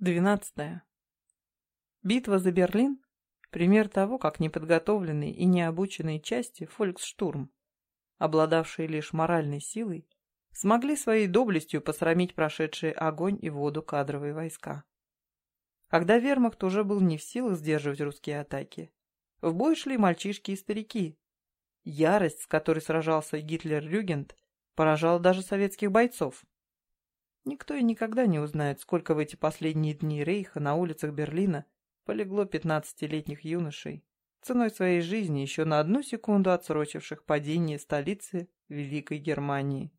Двенадцатое. Битва за Берлин – пример того, как неподготовленные и необученные части «Фольксштурм», обладавшие лишь моральной силой, смогли своей доблестью посрамить прошедшие огонь и воду кадровые войска. Когда вермахт уже был не в силах сдерживать русские атаки, в бой шли мальчишки и старики. Ярость, с которой сражался Гитлер-Рюгент, поражала даже советских бойцов. Никто и никогда не узнает, сколько в эти последние дни Рейха на улицах Берлина полегло 15-летних юношей, ценой своей жизни еще на одну секунду отсрочивших падение столицы Великой Германии.